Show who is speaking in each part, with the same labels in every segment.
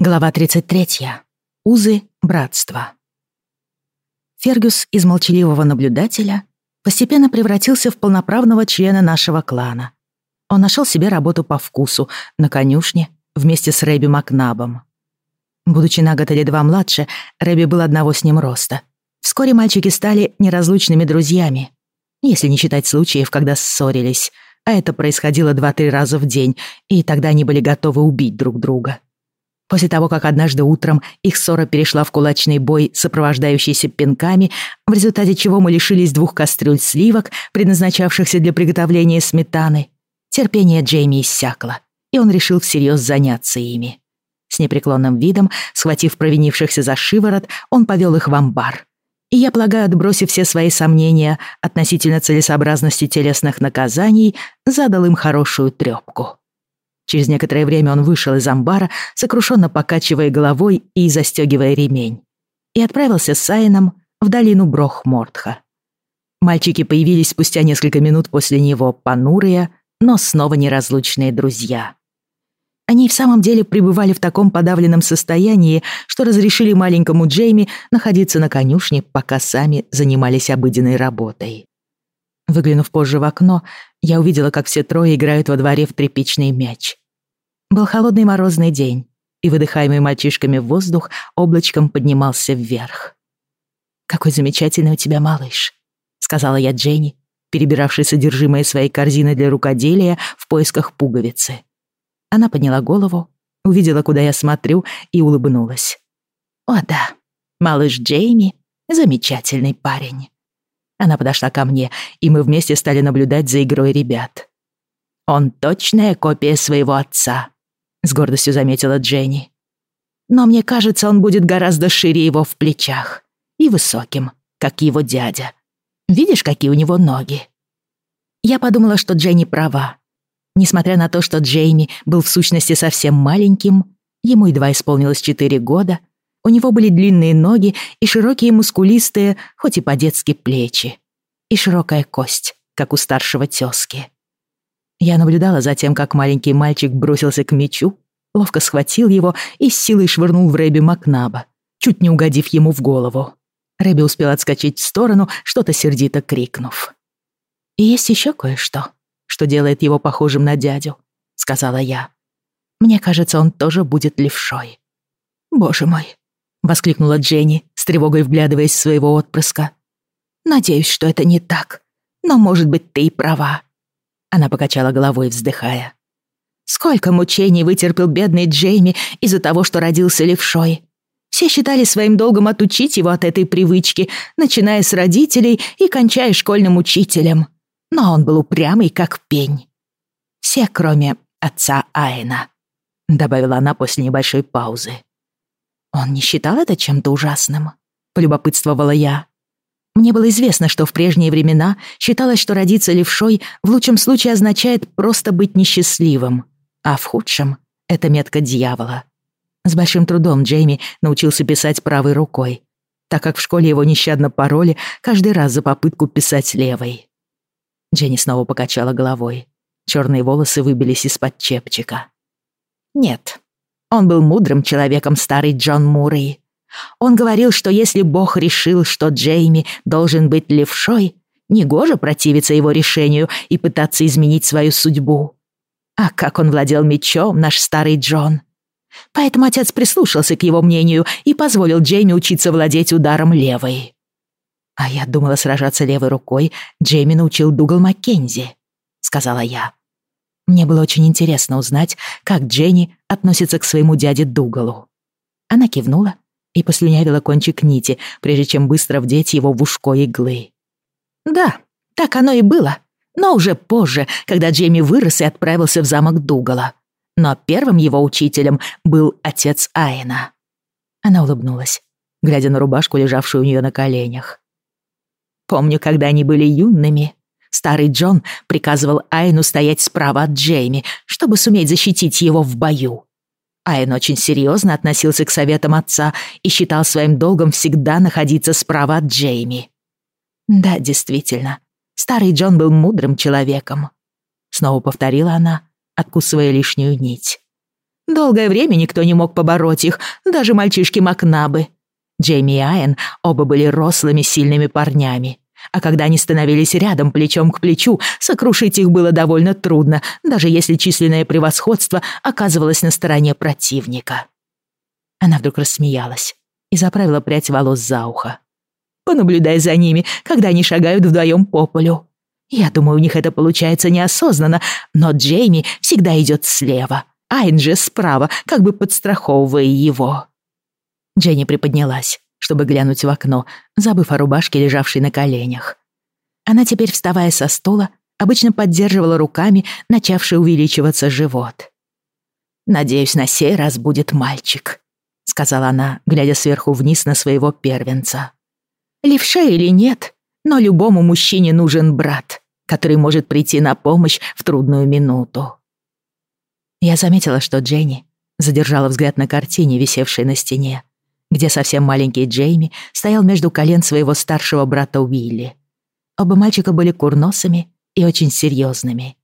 Speaker 1: Глава 33. Узы братства. Фергюс из молчаливого наблюдателя постепенно превратился в полноправного члена нашего клана. Он нашел себе работу по вкусу на конюшне вместе с Рэби Макнабом. Будучи на год или два младше, Рэби был одного с ним роста. Вскоре мальчики стали неразлучными друзьями, если не считать случаев, когда ссорились, а это происходило два-три раза в день, и тогда они были готовы убить друг друга. После того, как однажды утром их ссора перешла в кулачный бой, сопровождающийся пинками, в результате чего мы лишились двух кастрюль сливок, предназначавшихся для приготовления сметаны, терпение Джейми иссякло, и он решил всерьез заняться ими. С непреклонным видом, схватив провинившихся за шиворот, он повел их в амбар. И я полагаю, отбросив все свои сомнения относительно целесообразности телесных наказаний, задал им хорошую трёпку. Через некоторое время он вышел из амбара, сокрушенно покачивая головой и застегивая ремень, и отправился с Сайном в долину Брох-Мортха. Мальчики появились спустя несколько минут после него, понурые, но снова неразлучные друзья. Они в самом деле пребывали в таком подавленном состоянии, что разрешили маленькому Джейми находиться на конюшне, пока сами занимались обыденной работой. Выглянув позже в окно, я увидела, как все трое играют во дворе в тряпичный мяч. Был холодный морозный день, и выдыхаемый мальчишками воздух облачком поднимался вверх. «Какой замечательный у тебя малыш», — сказала я Дженни, перебиравшей содержимое своей корзины для рукоделия в поисках пуговицы. Она подняла голову, увидела, куда я смотрю, и улыбнулась. «О да, малыш Джейми — замечательный парень». Она подошла ко мне, и мы вместе стали наблюдать за игрой ребят. «Он точная копия своего отца», — с гордостью заметила Дженни. «Но мне кажется, он будет гораздо шире его в плечах и высоким, как его дядя. Видишь, какие у него ноги?» Я подумала, что Дженни права. Несмотря на то, что Джейми был в сущности совсем маленьким, ему едва исполнилось четыре года, у него были длинные ноги и широкие мускулистые, хоть и по-детски, плечи. И широкая кость, как у старшего тёзки. Я наблюдала за тем, как маленький мальчик бросился к мячу, ловко схватил его и с силой швырнул в Рэби Макнаба, чуть не угодив ему в голову. Рэби успел отскочить в сторону, что-то сердито крикнув. «И есть еще кое-что, что делает его похожим на дядю», — сказала я. «Мне кажется, он тоже будет левшой». «Боже мой, — воскликнула Дженни, с тревогой вглядываясь в своего отпрыска. «Надеюсь, что это не так. Но, может быть, ты и права». Она покачала головой, вздыхая. «Сколько мучений вытерпел бедный Джейми из-за того, что родился левшой. Все считали своим долгом отучить его от этой привычки, начиная с родителей и кончая школьным учителем. Но он был упрямый, как пень. Все, кроме отца Айна», — добавила она после небольшой паузы. «Он не считал это чем-то ужасным?» — полюбопытствовала я. Мне было известно, что в прежние времена считалось, что родиться левшой в лучшем случае означает просто быть несчастливым, а в худшем — это метка дьявола. С большим трудом Джейми научился писать правой рукой, так как в школе его нещадно пороли каждый раз за попытку писать левой. Дженни снова покачала головой. Черные волосы выбились из-под чепчика. «Нет, он был мудрым человеком, старый Джон Мурray. Он говорил, что если Бог решил, что Джейми должен быть левшой, негоже противиться его решению и пытаться изменить свою судьбу. А как он владел мечом, наш старый Джон. Поэтому отец прислушался к его мнению и позволил Джейми учиться владеть ударом левой. А я думала сражаться левой рукой, Джейми научил Дугал Маккензи, сказала я. Мне было очень интересно узнать, как Дженни относится к своему дяде Дугалу. Она кивнула и послюнявила кончик нити, прежде чем быстро вдеть его в ушко иглы. «Да, так оно и было, но уже позже, когда Джейми вырос и отправился в замок Дугала. Но первым его учителем был отец Айна». Она улыбнулась, глядя на рубашку, лежавшую у нее на коленях. «Помню, когда они были юными, Старый Джон приказывал Айну стоять справа от Джейми, чтобы суметь защитить его в бою. Айн очень серьезно относился к советам отца и считал своим долгом всегда находиться справа от Джейми. Да, действительно, старый Джон был мудрым человеком. Снова повторила она, откусывая лишнюю нить. Долгое время никто не мог побороть их, даже мальчишки Макнабы. Джейми и Айен оба были рослыми, сильными парнями. А когда они становились рядом, плечом к плечу, сокрушить их было довольно трудно, даже если численное превосходство оказывалось на стороне противника. Она вдруг рассмеялась и заправила прядь волос за ухо. «Понаблюдай за ними, когда они шагают вдвоем по полю. Я думаю, у них это получается неосознанно, но Джейми всегда идет слева, Айн же справа, как бы подстраховывая его». Дженни приподнялась, чтобы глянуть в окно, забыв о рубашке, лежавшей на коленях. Она теперь, вставая со стула, обычно поддерживала руками начавший увеличиваться живот. «Надеюсь, на сей раз будет мальчик», — сказала она, глядя сверху вниз на своего первенца. «Левша или нет, но любому мужчине нужен брат, который может прийти на помощь в трудную минуту». Я заметила, что Дженни задержала взгляд на картине, висевшей на стене, где совсем маленький Джейми стоял между колен своего старшего брата Уилли. Оба мальчика были курносами и очень серьезными.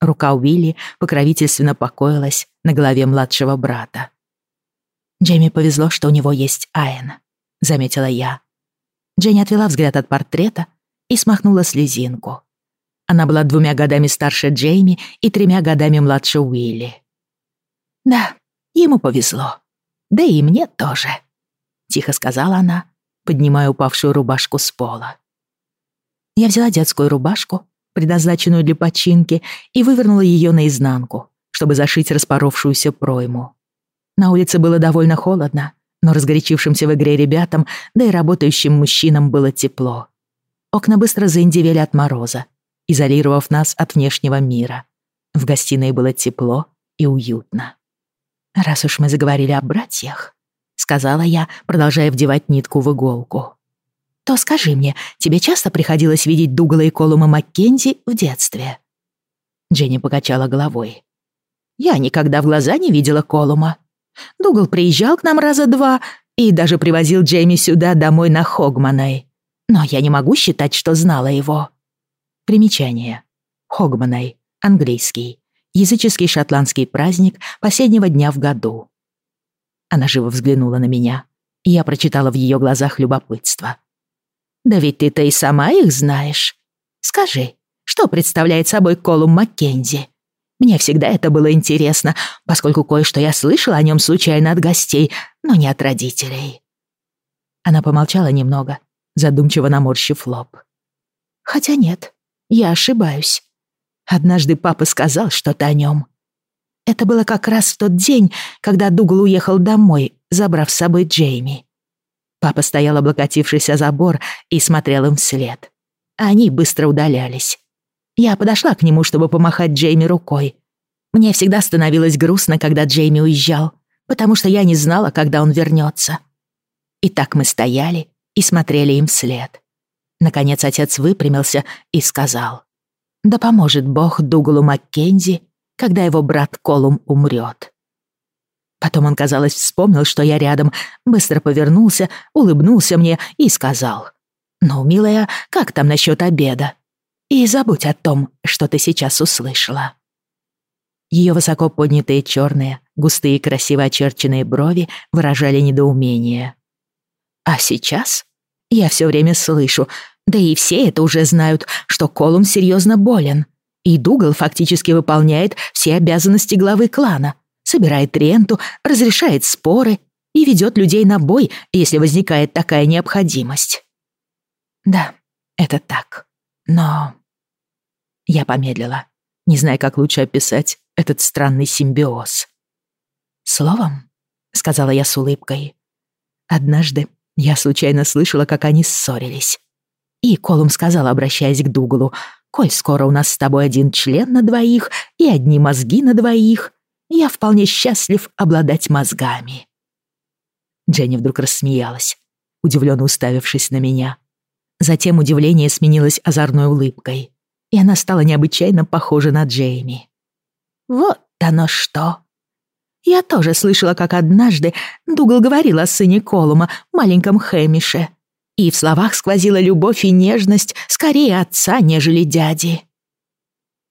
Speaker 1: Рука Уилли покровительственно покоилась на голове младшего брата. «Джейми повезло, что у него есть Айн», — заметила я. Дженни отвела взгляд от портрета и смахнула слезинку. Она была двумя годами старше Джейми и тремя годами младше Уилли. «Да, ему повезло. Да и мне тоже», — тихо сказала она, поднимая упавшую рубашку с пола. Я взяла детскую рубашку, предназначенную для починки, и вывернула ее наизнанку, чтобы зашить распоровшуюся пройму. На улице было довольно холодно, но разгорячившимся в игре ребятам, да и работающим мужчинам было тепло. Окна быстро заиндевели от мороза, изолировав нас от внешнего мира. В гостиной было тепло и уютно. «Раз уж мы заговорили о братьях», — сказала я, продолжая вдевать нитку в иголку, «то скажи мне, тебе часто приходилось видеть Дугала и Колума Маккензи в детстве?» Дженни покачала головой. «Я никогда в глаза не видела Колума. Дугал приезжал к нам раза два и даже привозил Джейми сюда домой на Хогманай. Но я не могу считать, что знала его». Примечание. Хогманай. Английский. Языческий шотландский праздник последнего дня в году. Она живо взглянула на меня, я прочитала в ее глазах любопытство. «Да ведь ты-то и сама их знаешь. Скажи, что представляет собой Колум Маккензи? Мне всегда это было интересно, поскольку кое-что я слышала о нем случайно от гостей, но не от родителей». Она помолчала немного, задумчиво наморщив лоб. «Хотя нет, я ошибаюсь. Однажды папа сказал что-то о нем. Это было как раз в тот день, когда Дугал уехал домой, забрав с собой Джейми. Папа стоял, облокотившись о забор, и смотрел им вслед. Они быстро удалялись. Я подошла к нему, чтобы помахать Джейми рукой. Мне всегда становилось грустно, когда Джейми уезжал, потому что я не знала, когда он вернется. И так мы стояли и смотрели им вслед. Наконец отец выпрямился и сказал. «Да поможет Бог Дугалу Маккензи, когда его брат Колум умрет». Потом он, казалось, вспомнил, что я рядом, быстро повернулся, улыбнулся мне и сказал. «Ну, милая, как там насчет обеда? И забудь о том, что ты сейчас услышала». Ее высоко поднятые черные, густые красиво очерченные брови выражали недоумение. «А сейчас я все время слышу, да и все это уже знают, что Колум серьезно болен. И Дугал фактически выполняет все обязанности главы клана. Собирает ренту, разрешает споры и ведет людей на бой, если возникает такая необходимость. Да, это так. Но... Я помедлила, не зная, как лучше описать этот странный симбиоз. «Словом», — сказала я с улыбкой, — «однажды я случайно слышала, как они ссорились. И Колум сказал, обращаясь к Дугалу, «Коль скоро у нас с тобой один член на двоих и одни мозги на двоих, я вполне счастлив обладать мозгами». Дженни вдруг рассмеялась, удивленно уставившись на меня. Затем удивление сменилось озорной улыбкой, и она стала необычайно похожа на Джейми. «Вот оно что!» Я тоже слышала, как однажды Дугал говорил о сыне Колума, маленьком Хэмише. И в словах сквозила любовь и нежность скорее отца, нежели дяди.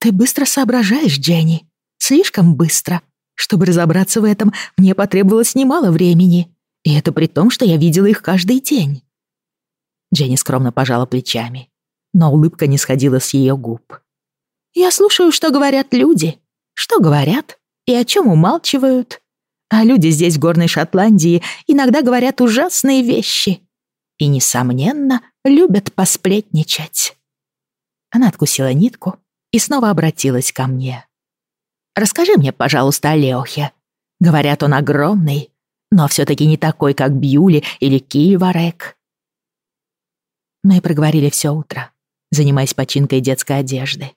Speaker 1: «Ты быстро соображаешь, Дженни. Слишком быстро», Чтобы разобраться в этом, мне потребовалось немало времени. И это при том, что я видела их каждый день. Дженни скромно пожала плечами, но улыбка не сходила с ее губ. «Я слушаю, что говорят люди. Что говорят и о чем умалчивают. А люди здесь, в горной Шотландии, иногда говорят ужасные вещи. И, несомненно, любят посплетничать». Она откусила нитку и снова обратилась ко мне. «Расскажи мне, пожалуйста, о Леохе. Говорят, он огромный, но все-таки не такой, как Бьюли или Кильварек. Мы проговорили все утро, занимаясь починкой детской одежды.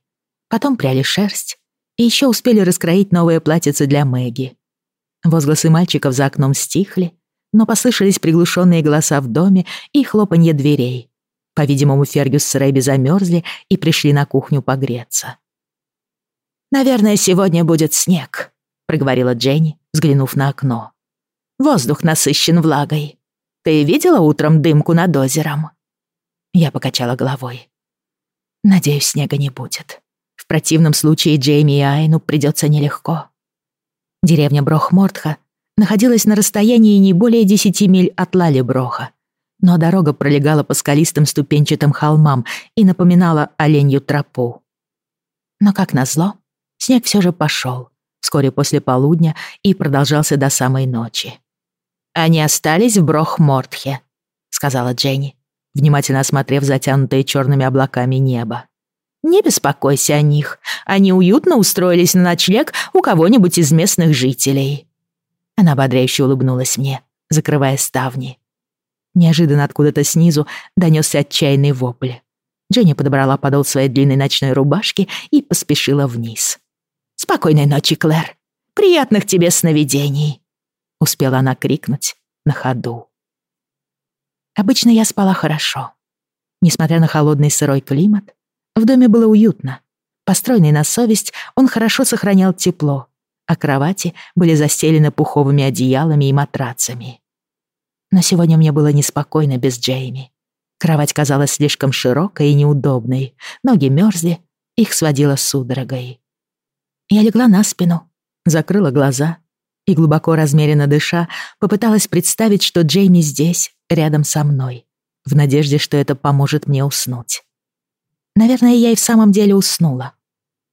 Speaker 1: Потом пряли шерсть и еще успели раскроить новое платьице для Мэгги. Возгласы мальчиков за окном стихли, но послышались приглушенные голоса в доме и хлопанье дверей. По-видимому, Фергюс с Рэби замерзли и пришли на кухню погреться. «Наверное, сегодня будет снег», — проговорила Дженни, взглянув на окно. «Воздух насыщен влагой. Ты видела утром дымку над озером?» Я покачала головой. Надеюсь, снега не будет. В противном случае Джейми и Айну придется нелегко. Деревня Брохмортха находилась на расстоянии не более десяти миль от Лали-Броха, но дорога пролегала по скалистым ступенчатым холмам и напоминала оленью тропу. Но, как назло, снег все же пошел вскоре после полудня и продолжался до самой ночи. «Они остались в Брохмортхе», — сказала Дженни, внимательно осмотрев затянутое черными облаками небо. «Не беспокойся о них. Они уютно устроились на ночлег у кого-нибудь из местных жителей». Она ободряюще улыбнулась мне, закрывая ставни. Неожиданно откуда-то снизу донесся отчаянный вопль. Дженни подобрала подол своей длинной ночной рубашки и поспешила вниз. «Спокойной ночи, Клэр. Приятных тебе сновидений!» Успела она крикнуть на ходу. Обычно я спала хорошо. Несмотря на холодный сырой климат, в доме было уютно. Построенный на совесть, он хорошо сохранял тепло, а кровати были застелены пуховыми одеялами и матрацами. Но сегодня мне было неспокойно без Джейми. Кровать казалась слишком широкой и неудобной, ноги мерзли, их сводило судорогой. Я легла на спину, закрыла глаза и, глубоко размеренно дыша, попыталась представить, что Джейми здесь, рядом со мной, в надежде, что это поможет мне уснуть. Наверное, я и в самом деле уснула.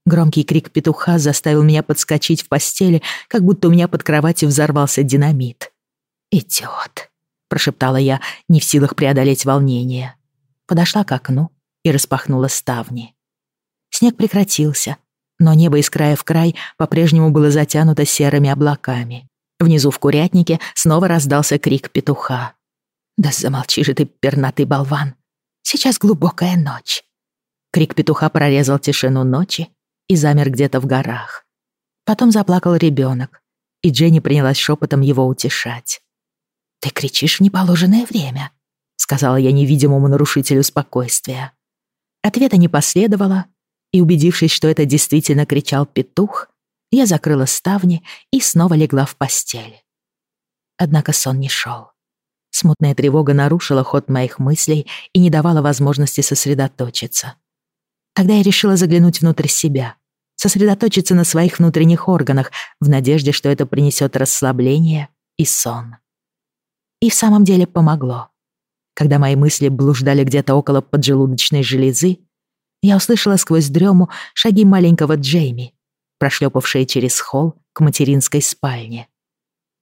Speaker 1: Громкий крик петуха заставил меня подскочить в постели, как будто у меня под кроватью взорвался динамит. «Идиот», — прошептала я, не в силах преодолеть волнение. Подошла к окну и распахнула ставни. Снег прекратился, но небо из края в край по-прежнему было затянуто серыми облаками. Внизу в курятнике снова раздался крик петуха. «Да замолчи же ты, пернатый болван! Сейчас глубокая ночь!» Крик петуха прорезал тишину ночи и замер где-то в горах. Потом заплакал ребенок, и Дженни принялась шепотом его утешать. «Ты кричишь в неположенное время», — сказала я невидимому нарушителю спокойствия. Ответа не последовало, и, убедившись, что это действительно кричал петух, я закрыла ставни и снова легла в постель. Однако сон не шел. Смутная тревога нарушила ход моих мыслей и не давала возможности сосредоточиться. Тогда я решила заглянуть внутрь себя, сосредоточиться на своих внутренних органах в надежде, что это принесет расслабление и сон. И в самом деле помогло. Когда мои мысли блуждали где-то около поджелудочной железы, я услышала сквозь дрему шаги маленького Джейми, прошлепавшие через холл к материнской спальне.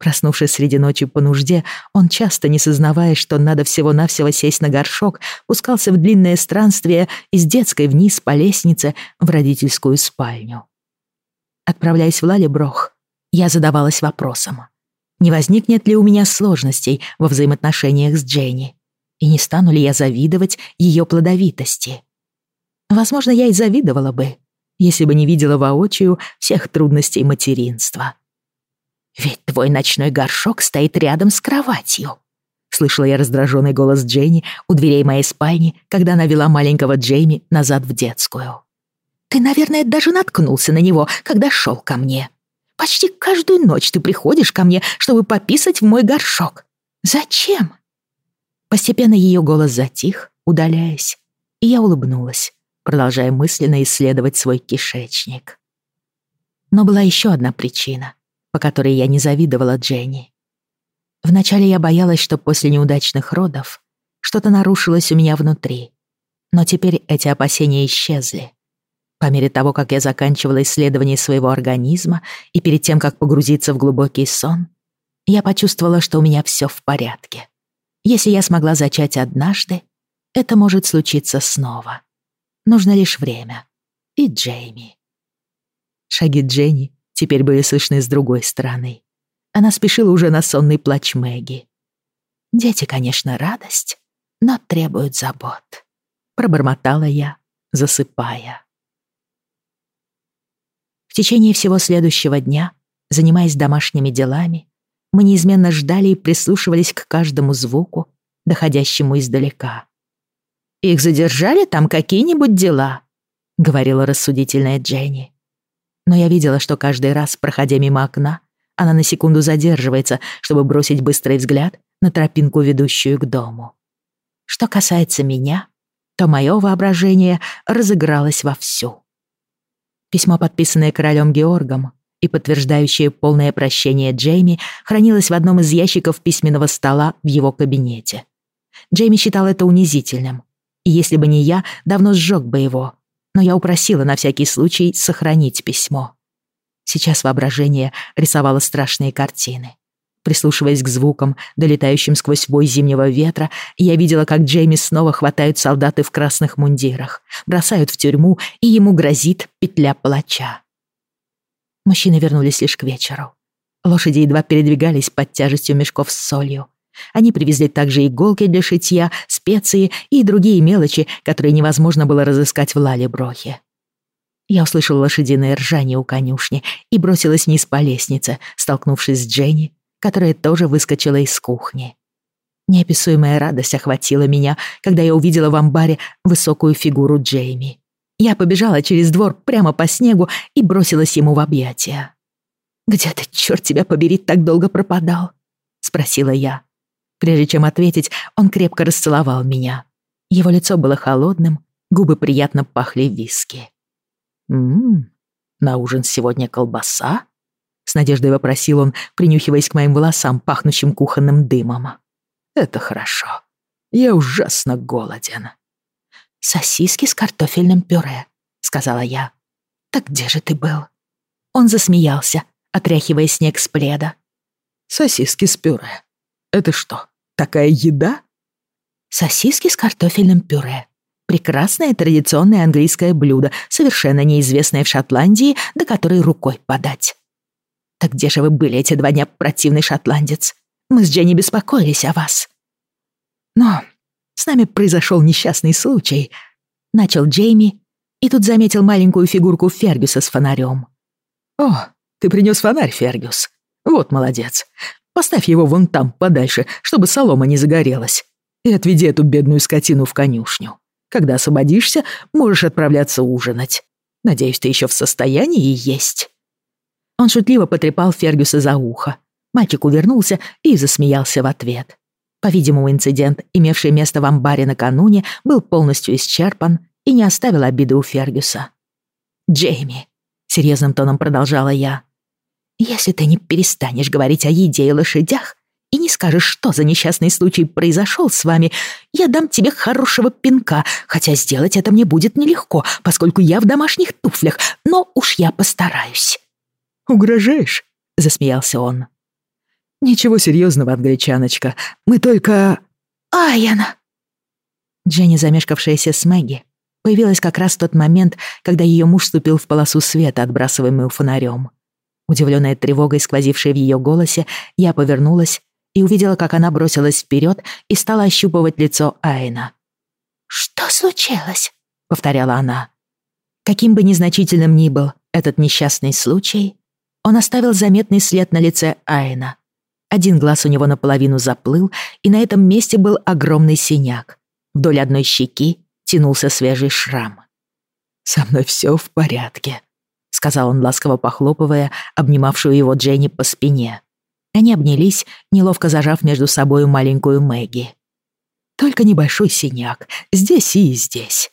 Speaker 1: Проснувшись среди ночи по нужде, он часто, не сознавая, что надо всего-навсего сесть на горшок, пускался в длинное странствие из детской вниз по лестнице в родительскую спальню. Отправляясь в Лалеброх, я задавалась вопросом, не возникнет ли у меня сложностей во взаимоотношениях с Дженни, и не стану ли я завидовать ее плодовитости. Возможно, я и завидовала бы, если бы не видела воочию всех трудностей материнства. «Ведь твой ночной горшок стоит рядом с кроватью», — слышала я раздраженный голос Дженни у дверей моей спальни, когда она вела маленького Джейми назад в детскую. «Ты, наверное, даже наткнулся на него, когда шел ко мне. Почти каждую ночь ты приходишь ко мне, чтобы пописать в мой горшок. Зачем?» Постепенно ее голос затих, удаляясь, и я улыбнулась продолжая мысленно исследовать свой кишечник. Но была еще одна причина, по которой я не завидовала Дженни. Вначале я боялась, что после неудачных родов что-то нарушилось у меня внутри, но теперь эти опасения исчезли. По мере того, как я заканчивала исследование своего организма и перед тем, как погрузиться в глубокий сон, я почувствовала, что у меня все в порядке. Если я смогла зачать однажды, это может случиться снова. Нужно лишь время. И Джейми. Шаги Дженни теперь были слышны с другой стороны. Она спешила уже на сонный плач Мэгги. «Дети, конечно, радость, но требуют забот», — пробормотала я, засыпая. В течение всего следующего дня, занимаясь домашними делами, мы неизменно ждали и прислушивались к каждому звуку, доходящему издалека. «Их задержали там какие-нибудь дела?» — говорила рассудительная Дженни. Но я видела, что каждый раз, проходя мимо окна, она на секунду задерживается, чтобы бросить быстрый взгляд на тропинку, ведущую к дому. Что касается меня, то мое воображение разыгралось вовсю. Письмо, подписанное королем Георгом, и подтверждающее полное прощение Джейми хранилось в одном из ящиков письменного стола в его кабинете. Джейми считал это унизительным, и если бы не я, давно сжег бы его, но я упросила на всякий случай сохранить письмо. Сейчас воображение рисовало страшные картины. Прислушиваясь к звукам, долетающим сквозь вой зимнего ветра, я видела, как Джейми снова хватают солдаты в красных мундирах, бросают в тюрьму, и ему грозит петля палача. Мужчины вернулись лишь к вечеру. Лошади едва передвигались под тяжестью мешков с солью. Они привезли также иголки для шитья, специи и другие мелочи, которые невозможно было разыскать в Лалеброхе. Я услышала лошадиное ржание у конюшни и бросилась вниз по лестнице, столкнувшись с Дженни, которая тоже выскочила из кухни. Неописуемая радость охватила меня, когда я увидела в амбаре высокую фигуру Джейми. Я побежала через двор прямо по снегу и бросилась ему в объятия. «Где ты, черт тебя побери, так долго пропадал?» — спросила я. Прежде чем ответить, он крепко расцеловал меня. Его лицо было холодным, губы приятно пахли виски. «Ммм, на ужин сегодня колбаса?» С надеждой вопросил он, принюхиваясь к моим волосам, пахнущим кухонным дымом. «Это хорошо. Я ужасно голоден». «Сосиски с картофельным пюре», — сказала я. «Так где же ты был?» Он засмеялся, отряхивая снег с пледа. «Сосиски с пюре. Это что, такая еда?» «Сосиски с картофельным пюре. Прекрасное традиционное английское блюдо, совершенно неизвестное в Шотландии, до которой рукой подать». «Так где же вы были эти два дня, противный шотландец? Мы с Дженни беспокоились о вас». «Но с нами произошел несчастный случай», — начал Джейми, и тут заметил маленькую фигурку Фергюса с фонарем. «О, ты принес фонарь, Фергюс. Вот молодец. Поставь его вон там, подальше, чтобы солома не загорелась. И отведи эту бедную скотину в конюшню. Когда освободишься, можешь отправляться ужинать. Надеюсь, ты еще в состоянии есть». Он шутливо потрепал Фергюса за ухо. Мальчик увернулся и засмеялся в ответ. По-видимому, инцидент, имевший место в амбаре накануне, был полностью исчерпан и не оставил обиды у Фергюса. «Джейми», — серьезным тоном продолжала я, «если ты не перестанешь говорить о еде и лошадях и не скажешь, что за несчастный случай произошел с вами, я дам тебе хорошего пинка, хотя сделать это мне будет нелегко, поскольку я в домашних туфлях, но уж я постараюсь». «Угрожаешь?» — засмеялся он. «Ничего серьезного, англичаночка. Мы только...» «Айяна!» Дженни, замешкавшаяся с Мэгги, появилась как раз в тот момент, когда ее муж вступил в полосу света, отбрасываемую фонарем. Удивленная тревогой, сквозившей в ее голосе, я повернулась и увидела, как она бросилась вперед и стала ощупывать лицо Айна. «Что случилось?» — повторяла она. Каким бы незначительным ни был этот несчастный случай, он оставил заметный след на лице Айна, один глаз у него наполовину заплыл, и на этом месте был огромный синяк. Вдоль одной щеки тянулся свежий шрам. «Со мной все в порядке», — сказал он, ласково похлопывая обнимавшую его Дженни по спине. Они обнялись, неловко зажав между собой маленькую Мэгги. «Только небольшой синяк, здесь и здесь».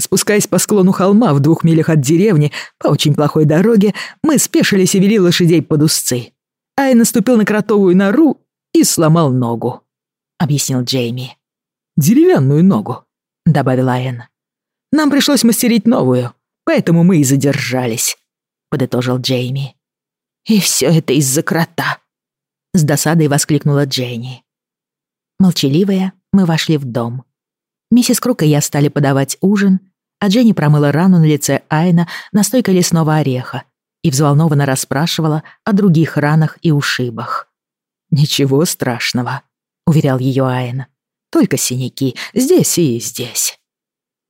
Speaker 2: Спускаясь по склону холма в двух милях от деревни по очень плохой дороге, мы спешились и вели лошадей под узцы. Ай наступил на кротовую нору и сломал ногу», — объяснил Джейми. «Деревянную ногу», — добавила Айн. «Нам пришлось мастерить новую, поэтому мы и задержались», — подытожил Джейми. «И все это из-за крота», — с досадой воскликнула Дженни.
Speaker 1: Молчаливые, мы вошли в дом. Миссис Крук и я стали подавать ужин, а Дженни промыла рану на лице Айна настойкой лесного ореха и взволнованно расспрашивала о других ранах и ушибах.
Speaker 2: «Ничего страшного», — уверял ее Айн. «Только синяки здесь и здесь».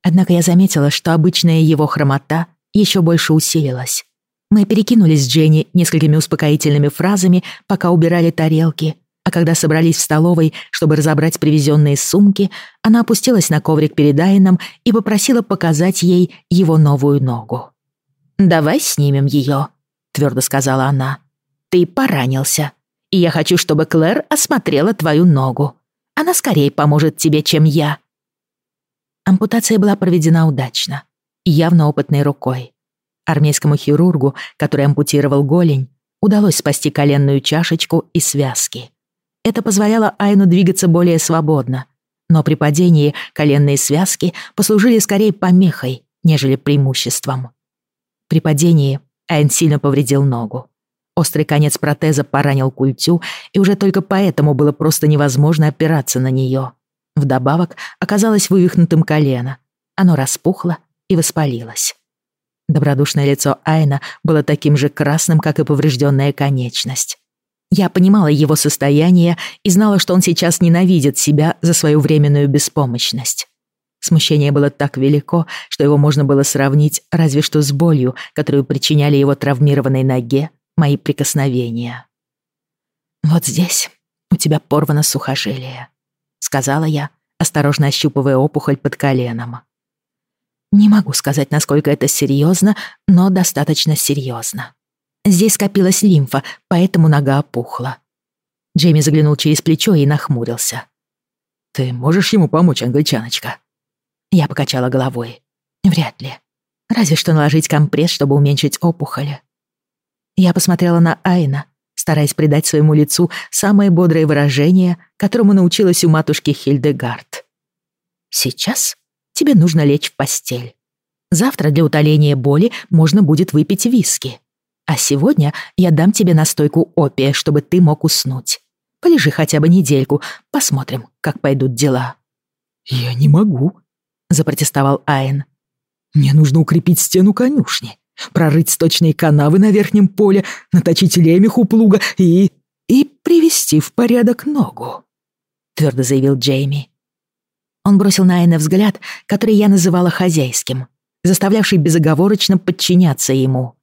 Speaker 1: Однако я заметила, что обычная его хромота еще больше усилилась. Мы перекинулись с Дженни несколькими успокоительными фразами, пока убирали тарелки, а когда собрались в столовой, чтобы разобрать привезенные сумки, она опустилась на коврик перед Айном и попросила показать ей его новую ногу. «Давай снимем ее», — твердо сказала она. «Ты поранился, и я хочу, чтобы Клэр осмотрела твою ногу. Она скорее поможет тебе, чем я». Ампутация была проведена удачно и явно опытной рукой. Армейскому хирургу, который ампутировал голень, удалось спасти коленную чашечку и связки. Это позволяло Айну двигаться более свободно, но при падении коленные связки послужили скорее помехой, нежели преимуществом. При падении Айн сильно повредил ногу. Острый конец протеза поранил культю, и уже только поэтому было просто невозможно опираться на нее. Вдобавок оказалось вывихнутым колено. Оно распухло и воспалилось. Добродушное лицо Айна было таким же красным, как и поврежденная конечность. Я понимала его состояние и знала, что он сейчас ненавидит себя за свою временную беспомощность. Смущение было так велико, что его можно было сравнить разве что с болью, которую причиняли его травмированной ноге мои прикосновения. «Вот здесь у тебя порвано сухожилие», — сказала я, осторожно ощупывая опухоль под коленом. Не могу сказать, насколько это серьезно, но достаточно серьезно. Здесь скопилась лимфа, поэтому нога опухла. Джейми заглянул через плечо и нахмурился.
Speaker 2: «Ты можешь ему помочь, англичаночка?»
Speaker 1: Я покачала головой. Вряд ли. Разве что наложить компресс, чтобы уменьшить опухоли. Я посмотрела на Айна, стараясь придать своему лицу самое бодрое выражение, которому научилась у матушки Хильдегард. «Сейчас тебе нужно лечь в постель. Завтра для утоления боли можно будет выпить виски. А сегодня я дам тебе настойку опия, чтобы ты мог уснуть. Полежи хотя бы недельку, посмотрим, как пойдут дела».
Speaker 2: «Я не могу», — запротестовал Айн. «Мне нужно укрепить стену конюшни, прорыть сточные канавы на верхнем поле, наточить лемех у плуга и... и привести в порядок ногу», — твердо заявил Джейми.
Speaker 1: Он бросил на Айна взгляд, который я называла хозяйским, заставлявший безоговорочно подчиняться ему.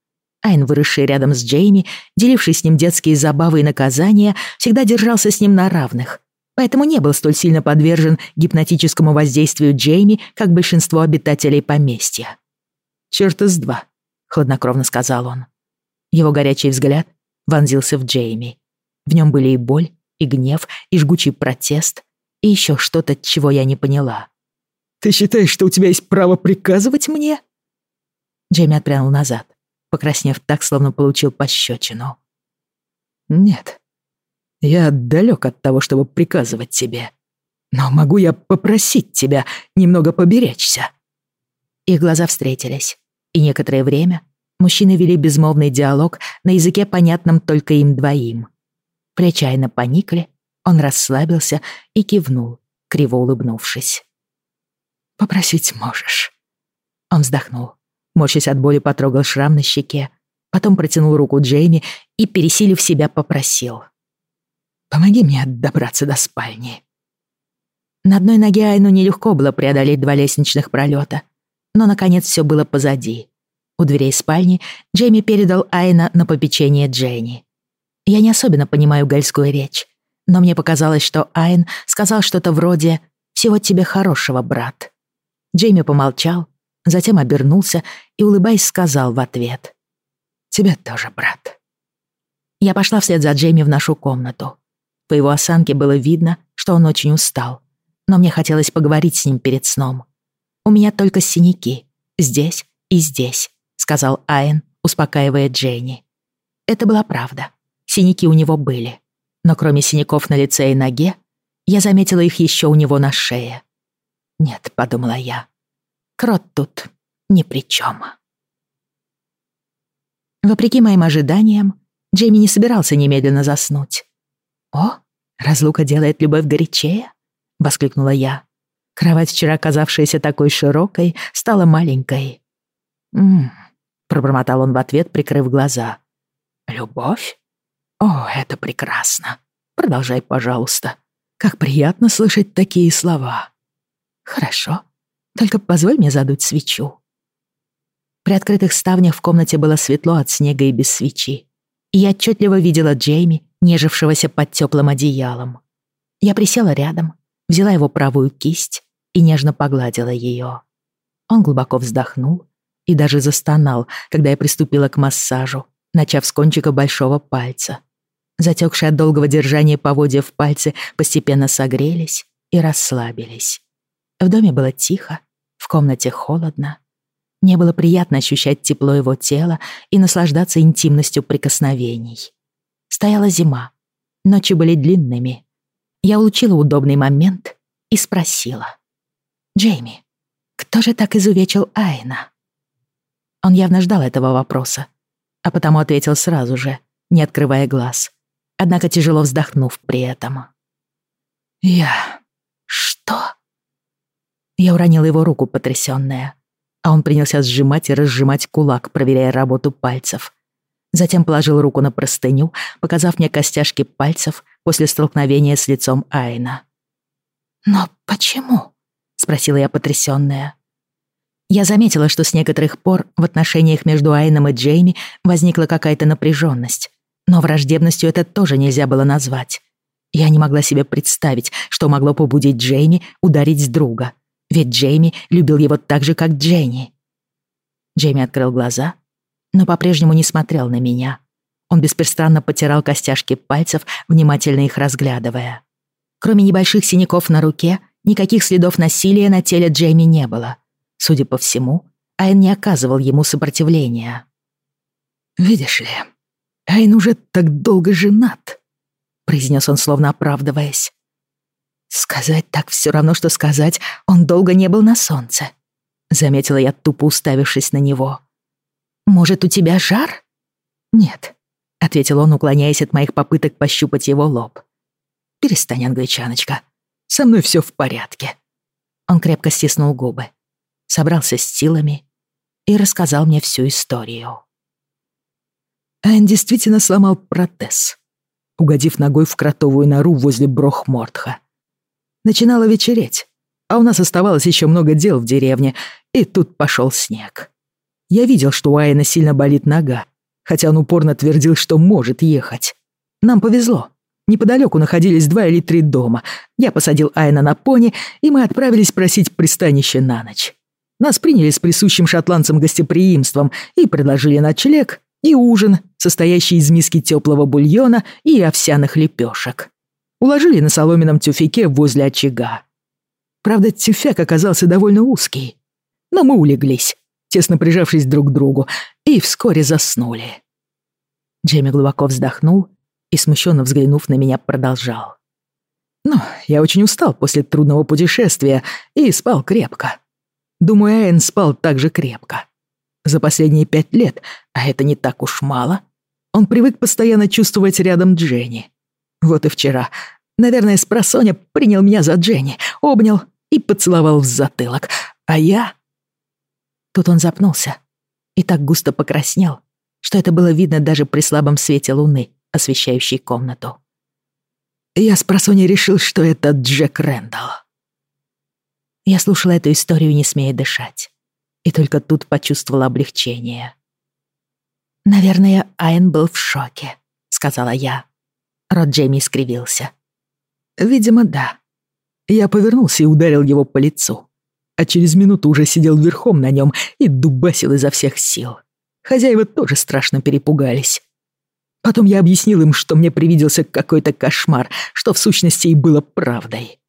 Speaker 1: Айн, выросший рядом с Джейми, деливший с ним детские забавы и наказания, всегда держался с ним на равных, поэтому не был столь сильно подвержен гипнотическому воздействию Джейми, как большинство обитателей поместья. «Черт из два», — хладнокровно сказал он. Его горячий взгляд вонзился в Джейми. В нем были и боль, и гнев, и жгучий протест, и еще что-то, чего я не поняла.
Speaker 2: «Ты считаешь, что у тебя есть право приказывать мне?»
Speaker 1: Джейми отпрянул назад, покраснев так, словно получил пощечину.
Speaker 2: «Нет, я далек от того, чтобы приказывать тебе. Но могу я попросить тебя немного поберечься?»
Speaker 1: Их глаза встретились, и некоторое время мужчины вели безмолвный диалог на языке, понятном только им двоим. Плечи Айна поникли, он расслабился и кивнул, криво улыбнувшись.
Speaker 2: «Попросить можешь».
Speaker 1: Он вздохнул, морщась от боли потрогал шрам на щеке, потом протянул руку Джейми и, пересилив себя, попросил.
Speaker 2: Помоги мне добраться до спальни».
Speaker 1: На одной ноге Айну нелегко было преодолеть два лестничных пролета, но, наконец, все было позади. У дверей спальни Джейми передал Айна на попечение Дженни. Я не особенно понимаю гальскую речь, но мне показалось, что Айн сказал что-то вроде «Всего тебе хорошего, брат». Джейми помолчал, затем обернулся и, улыбаясь, сказал в ответ «Тебе тоже, брат». Я пошла вслед за Джейми в нашу комнату. По его осанке было видно, что он очень устал. Но мне хотелось поговорить с ним перед сном. У меня только синяки. Здесь и здесь», — сказал Айн, успокаивая Дженни. Это была правда. Синяки у него были. Но кроме синяков на лице и ноге, я заметила их еще у него на шее. «Нет», — подумала я, — «крот тут ни при чем». Вопреки моим ожиданиям, Джейми не собирался немедленно заснуть. «О, разлука делает любовь горячее?» — воскликнула я. Кровать, вчера казавшаяся такой широкой, стала маленькой. «М-м-м», пробормотал он в ответ, прикрыв глаза. «Любовь? О, это прекрасно. Продолжай, пожалуйста. Как приятно слышать такие слова». «Хорошо. Только позволь мне задуть свечу». При открытых ставнях в комнате было светло от снега и без свечи. И я отчетливо видела Джейми, нежившегося под теплым одеялом. Я присела рядом, взяла его правую кисть и нежно погладила ее. Он глубоко вздохнул и даже застонал, когда я приступила к массажу, начав с кончика большого пальца. Затекшие от долгого держания поводья в пальце постепенно согрелись и расслабились. В доме было тихо, в комнате холодно. Мне было приятно ощущать тепло его тела и наслаждаться интимностью прикосновений. Стояла зима, ночи были длинными. Я улучила удобный момент и спросила. «Джейми, кто же так изувечил Айна?» Он явно ждал этого вопроса, а потому ответил сразу же, не открывая глаз, однако тяжело вздохнув при этом. «Я... что?» Я уронила его руку, потрясённая, а он принялся сжимать и разжимать кулак, проверяя работу пальцев. Затем положил руку на простыню, показав мне костяшки пальцев после столкновения с лицом Айна. «Но почему?» — спросила я потрясённая. Я заметила, что с некоторых пор в отношениях между Айном и Джейми возникла какая-то напряженность, но враждебностью это тоже нельзя было назвать. Я не могла себе представить, что могло побудить Джейми ударить друга, ведь Джейми любил его так же, как Дженни. Джейми открыл глаза, но по-прежнему не смотрел на меня. Он беспрестанно потирал костяшки пальцев, внимательно их разглядывая. Кроме небольших синяков на руке, никаких следов насилия на теле Джейми не было. Судя по всему, Айн не оказывал ему сопротивления.
Speaker 2: «Видишь ли, Айн уже так долго женат», — произнес он, словно оправдываясь.
Speaker 1: «Сказать так все равно, что сказать, он долго не был на солнце», — заметила я, тупо уставившись на него. «Может, у тебя жар?»
Speaker 2: «Нет», — ответил он, уклоняясь от моих попыток пощупать его лоб. «Перестань, англичаночка. Со мной все в порядке».
Speaker 1: Он крепко стиснул губы, собрался с силами и рассказал мне всю историю.
Speaker 2: Айн действительно сломал протез, угодив ногой в кротовую нору возле Брохмортха. Начинало вечереть, а у нас оставалось еще много дел в деревне, и тут пошел снег. Я видел, что у Айна сильно болит нога, хотя он упорно твердил, что может ехать. Нам повезло. Неподалеку находились два или три дома. Я посадил Айна на пони, и мы отправились просить пристанище на ночь. Нас приняли с присущим шотландцам гостеприимством и предложили ночлег и ужин, состоящий из миски теплого бульона и овсяных лепешек уложили на соломенном тюфяке возле очага. Правда, тюфяк оказался довольно узкий. Но мы улеглись, тесно прижавшись друг к другу, и вскоре заснули. Джейми глубоко вздохнул и, смущенно взглянув на меня, продолжал. «Ну, я очень устал после трудного путешествия и спал крепко. Думаю, Эйн спал так же крепко. За последние пять лет, а это не так уж мало, он привык постоянно чувствовать рядом Дженни. Вот и вчера, наверное, спросоня принял меня за Дженни, обнял и поцеловал в затылок. А я... Тут он запнулся и так густо покраснел, что это было видно даже при слабом свете луны, освещающей комнату. Я с просонья решил, что это Джек Рэндалл. Я слушала эту историю, не смея дышать, и только тут почувствовала облегчение. «Наверное, Айн был в шоке», — сказала я. Рот Джейми скривился. «Видимо, да». Я повернулся и ударил его по лицу. А через минуту уже сидел верхом на нем и дубасил изо всех сил. Хозяева тоже страшно перепугались. Потом я объяснил им, что мне привиделся какой-то кошмар, что в сущности и было правдой.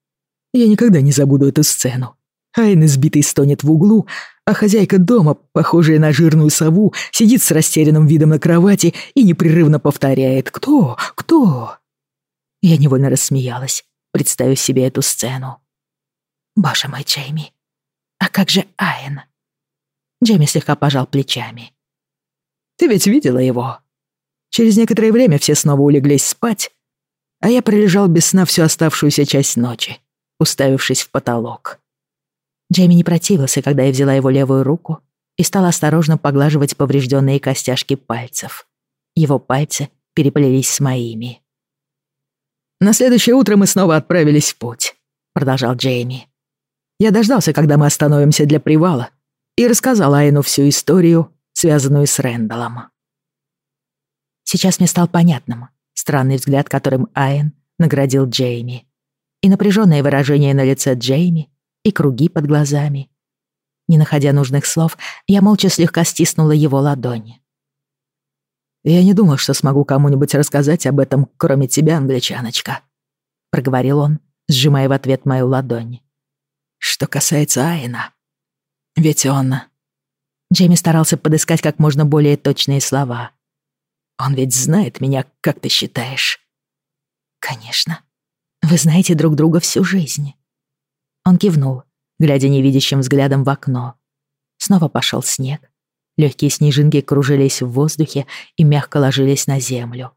Speaker 2: Я никогда не забуду эту сцену. Айн избитый стонет в углу, а хозяйка дома, похожая на жирную сову, сидит с растерянным видом на кровати и непрерывно повторяет «Кто? Кто?». Я невольно рассмеялась, представив себе эту сцену. «Боже мой, Джейми, а как же Айн?» Джейми слегка пожал плечами. «Ты ведь видела его?» Через некоторое время все снова улеглись спать, а я пролежал без сна всю оставшуюся часть ночи, уставившись в потолок. Джейми не противился, когда я взяла его левую руку и стала осторожно поглаживать поврежденные костяшки пальцев. Его пальцы переплелись с моими. «На следующее утро мы снова отправились в путь», — продолжал Джейми. «Я дождался, когда мы остановимся для привала, и рассказал Айну всю историю, связанную с Рэндаллом. Сейчас мне стал понятным странный взгляд, которым Айн наградил Джейми, и напряженное выражение на лице Джейми, и круги под глазами. Не находя нужных слов, я молча слегка стиснула его ладони. «Я не думал, что смогу кому-нибудь рассказать об этом, кроме тебя, англичаночка», — проговорил он, сжимая в ответ мою ладонь. «Что касается Айна, ведь он...» Джейми старался подыскать как можно более точные слова. «Он ведь знает меня, как ты считаешь?» «Конечно. Вы знаете друг друга всю жизнь». Он кивнул, глядя невидящим взглядом в окно. Снова пошел снег. Легкие снежинки кружились в воздухе и мягко ложились на землю.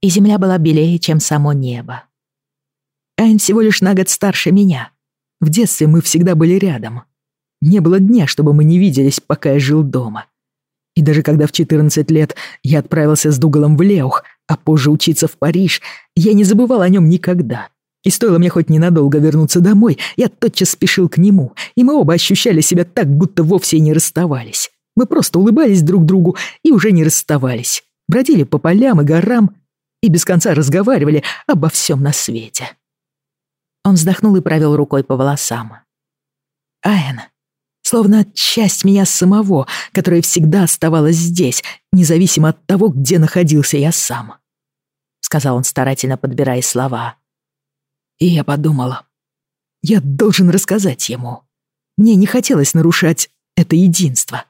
Speaker 2: И земля была белее, чем само небо. Айн всего лишь на год старше меня. В детстве мы всегда были рядом. Не было дня, чтобы мы не виделись, пока я жил дома. И даже когда в 14 лет я отправился с Дугалом в Леух, а позже учиться в Париж, я не забывал о нем никогда. И стоило мне хоть ненадолго вернуться домой, я тотчас спешил к нему, и мы оба ощущали себя так, будто вовсе не расставались. Мы просто улыбались друг другу и уже не расставались. Бродили по полям и горам и без конца разговаривали обо всем на свете. Он вздохнул и провел рукой по волосам. «Айн, словно часть меня самого, которая всегда оставалась здесь, независимо от того, где находился я сам», — сказал он, старательно подбирая слова. И я подумала, я должен рассказать ему. Мне не хотелось нарушать это единство.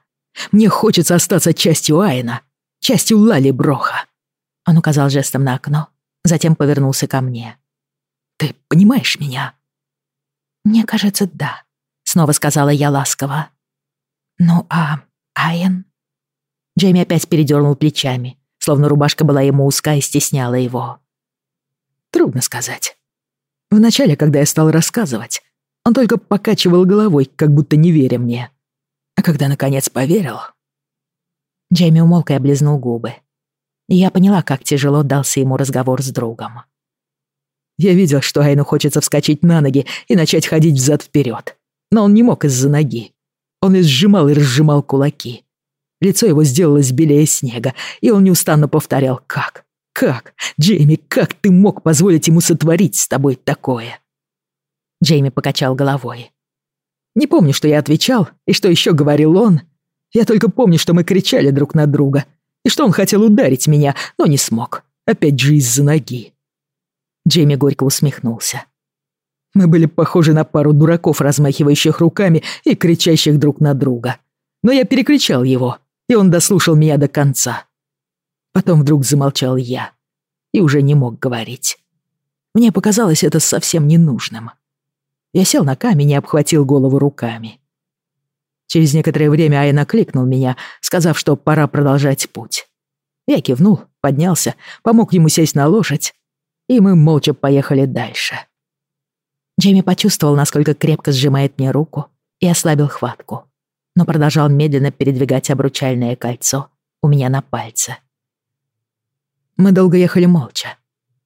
Speaker 2: Мне хочется остаться частью Айна, частью Лали Броха. Он указал жестом на окно, затем повернулся ко мне. Ты понимаешь меня? Мне кажется, да, снова сказала я ласково. Ну а Айн? Джейми опять передернул плечами, словно рубашка была ему узкая и стесняла его. Трудно сказать. Вначале, когда я стал рассказывать, он только покачивал головой, как будто не веря мне. А когда, наконец, поверил... Джейми умолк и облизнул губы. И я поняла, как тяжело дался ему разговор с другом. Я видел, что Айну хочется вскочить на ноги и начать ходить взад-вперед. Но он не мог из-за ноги. Он и сжимал и разжимал кулаки. Лицо его сделалось белее снега, и он неустанно повторял «как?». Как? Джейми, как ты мог позволить ему сотворить с тобой такое?» Джейми покачал головой. «Не помню, что я отвечал, и что еще говорил он. Я только помню, что мы кричали друг на друга, и что он хотел ударить меня, но не смог. Опять же из-за ноги». Джейми горько усмехнулся. Мы были похожи на пару дураков, размахивающих руками и кричащих друг на друга. Но я перекричал его, и он дослушал меня до конца. Потом вдруг замолчал я и уже не мог говорить. Мне показалось это совсем ненужным. Я сел на камень и обхватил голову руками. Через некоторое время Айна кликнул меня, сказав, что пора продолжать путь. Я кивнул, поднялся, помог ему сесть на лошадь, и мы молча поехали дальше. Джейми почувствовал, насколько крепко сжимает мне руку, и ослабил хватку, но продолжал медленно передвигать обручальное кольцо у меня на пальце. Мы долго ехали молча.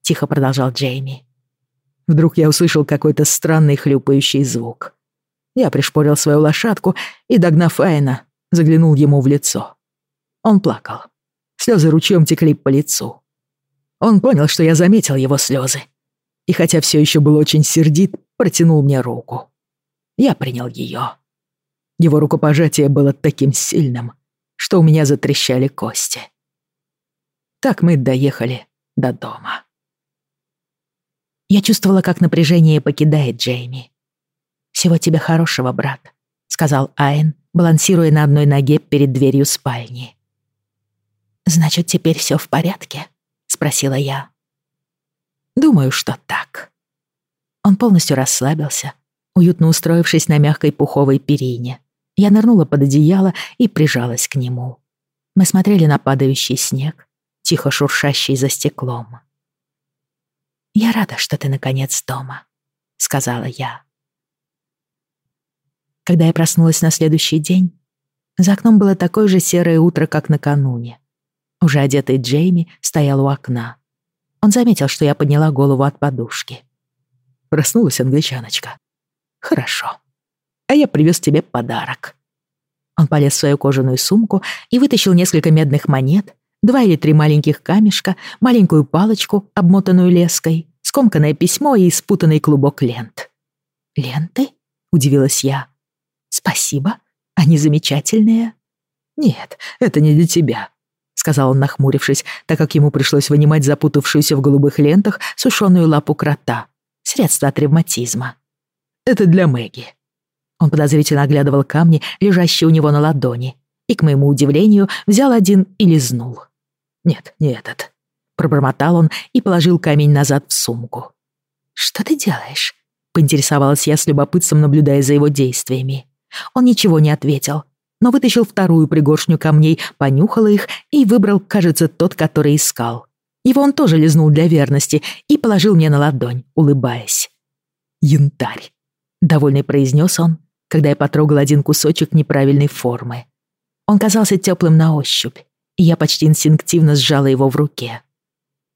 Speaker 2: Тихо продолжал Джейми. Вдруг я услышал какой-то странный хлюпающий звук. Я пришпорил свою лошадку и, догнав Айна, заглянул ему в лицо. Он плакал. Слезы ручьем текли по лицу. Он понял, что я заметил его слезы. И хотя все еще был очень сердит, протянул мне руку. Я принял ее. Его рукопожатие было таким сильным, что у меня затрещали кости. Так мы доехали до дома. Я чувствовала, как напряжение покидает Джейми.
Speaker 1: «Всего тебе хорошего, брат», — сказал Айн, балансируя на одной ноге перед дверью спальни. «Значит, теперь все в порядке?» — спросила я. «Думаю, что так». Он полностью расслабился, уютно устроившись на мягкой пуховой перине. Я нырнула под одеяло и прижалась к нему. Мы смотрели на падающий снег, тихо шуршащий за стеклом. «Я рада, что ты наконец дома», — сказала я. Когда я проснулась на следующий день, за окном было такое же серое утро, как накануне. Уже одетый Джейми стоял у окна. Он заметил, что я подняла голову от подушки. Проснулась англичаночка. «Хорошо. А я привез тебе подарок». Он полез в свою кожаную сумку и вытащил несколько медных монет, два или три маленьких камешка, маленькую палочку, обмотанную леской, скомканное письмо и спутанный клубок лент. «Ленты?» — удивилась я. «Спасибо. Они замечательные». «Нет, это не для тебя», — сказал он, нахмурившись, так как ему пришлось вынимать запутавшуюся в голубых лентах сушеную лапу крота. Средство от ревматизма. «Это для Мэгги». Он подозрительно оглядывал камни, лежащие у него на ладони, и, к моему удивлению, взял один и лизнул. «Нет, не этот». Пробормотал он и положил камень назад в сумку. «Что ты делаешь?» — поинтересовалась я с любопытством, наблюдая за его действиями. Он ничего не ответил, но вытащил вторую пригоршню камней, понюхал их и выбрал, кажется, тот, который искал. Его он тоже лизнул для верности и положил мне на ладонь, улыбаясь. «Янтарь», — довольный произнес он, когда я потрогал один кусочек неправильной формы. Он казался теплым на ощупь, и я почти инстинктивно сжала его в руке.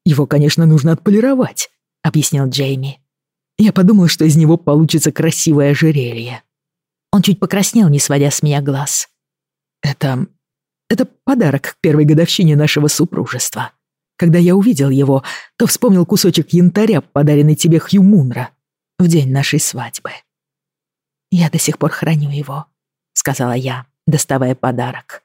Speaker 1: «Его, конечно, нужно отполировать», — объяснил Джейми. «Я подумал, что из него получится красивое ожерелье». Он чуть покраснел, не сводя с меня глаз. «Это... это подарок к первой годовщине нашего супружества. Когда я увидел его, то вспомнил кусочек янтаря, подаренный тебе Хью Мунра, в день нашей свадьбы». «Я до сих пор храню его», — сказала я, доставая подарок.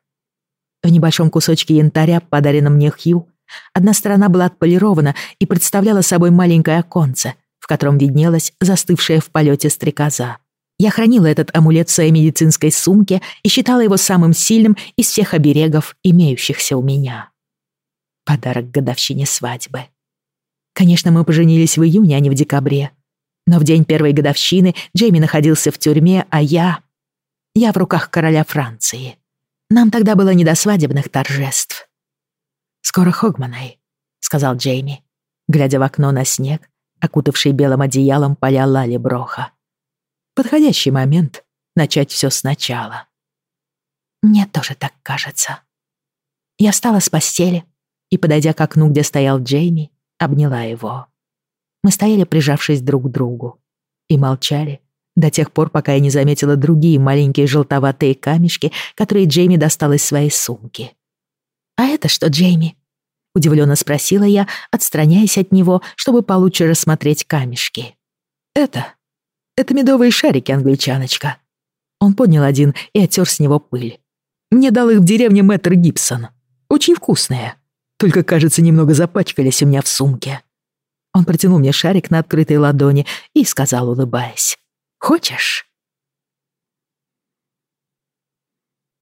Speaker 1: В небольшом кусочке янтаря, подаренном мне Хью, одна сторона была отполирована и представляла собой маленькое оконце, в котором виднелась застывшая в полете стрекоза. Я хранила этот амулет в своей медицинской сумке и считала его самым сильным из всех оберегов, имеющихся у меня. Подарок к годовщине свадьбы. Конечно, мы поженились в июне, а не в декабре. Но в день первой годовщины Джейми находился в тюрьме, а я... Я в руках короля Франции. Нам тогда было не до свадебных торжеств. «Скоро Хогманай», — сказал Джейми, глядя в окно на снег, окутавший белым одеялом поля Лали Броха. Подходящий момент начать все сначала. Мне тоже так кажется. Я встала с постели и, подойдя к окну, где стоял Джейми, обняла его. Мы стояли, прижавшись друг к другу, и молчали до тех пор, пока я не заметила другие маленькие желтоватые камешки, которые Джейми достал из своей сумки. «А это что, Джейми?» — удивленно спросила я, отстраняясь от него, чтобы получше рассмотреть камешки. «Это это медовые шарики, англичаночка». Он поднял один и оттер с него пыль. «Мне дал их в деревне мэтр Гибсон. Очень вкусные. Только, кажется, немного запачкались у меня в сумке». Он протянул мне шарик на открытой ладони и сказал, улыбаясь. «Хочешь?»